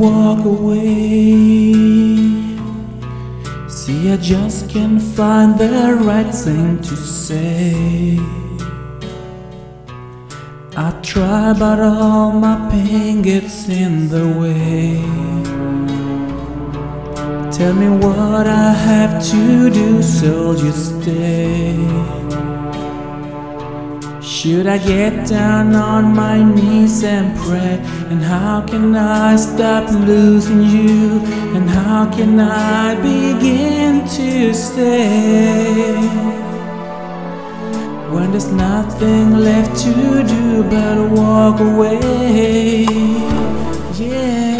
walk away. See, I just can't find the right thing to say. I try, but all my pain gets in the way. Tell me what I have to do so you stay. Should I get down on my knees and pray? And how can I stop losing you? And how can I begin to stay? When there's nothing left to do but walk away. Yeah.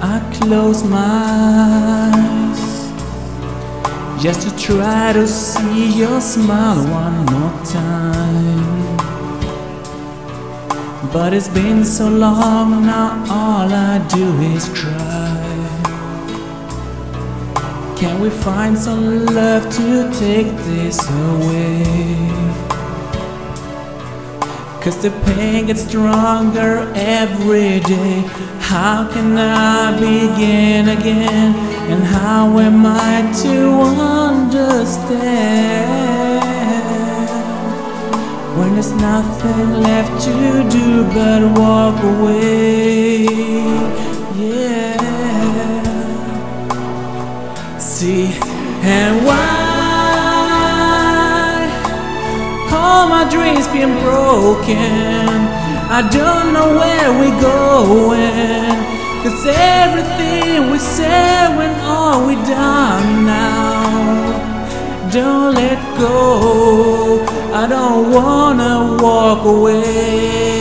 I close my eyes just to try to see your smile one more time. But it's been so long now, all I do is cry. Can we find some love to take this away? Cause the pain gets stronger every day. How can I begin again? And how am I to understand? When there's nothing left to do but walk away. Yeah. See, and why all my dreams been broken? I don't know where we're going. Cause everything we said when all we done now. Don't let go. I don't wanna walk away.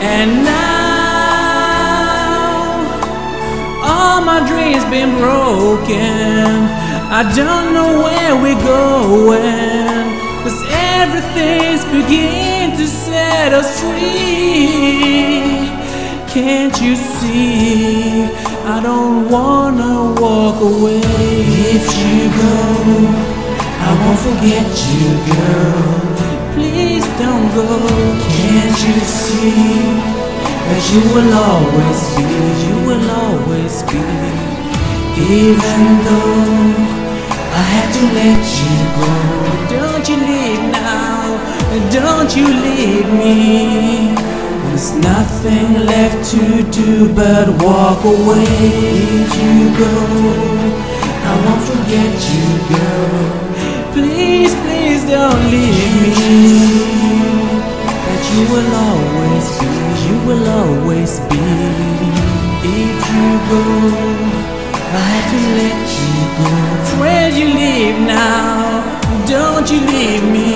And now all my dreams been broken. I don't know where we're going. Cause everything's beginning to set us free. Can't you see? I don't wanna walk away. If you go, I won't forget you, girl. Please don't go. Can't you see that you will always be, you will always be. Even though I had to let you go, don't you leave now, don't you leave me. There's nothing left to do but walk away. You go, I won't forget you, girl. Please, please don't leave me. You will always be, you will always be. If you go, I have to let you go. Friend, you leave now. Don't you leave me.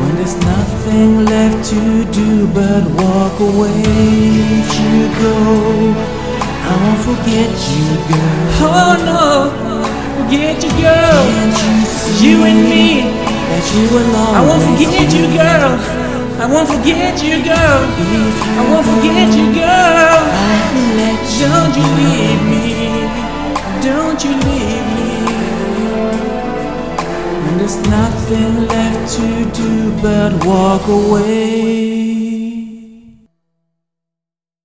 When there's nothing left to do but walk away. If you go, I won't forget you, girl. Oh no forget you, girl. You, you and me. That you will I won't forget you, girl. I won't forget you, girl. I won't forget you, girl. Don't you leave me. Don't you leave me. When there's nothing left to do but walk away.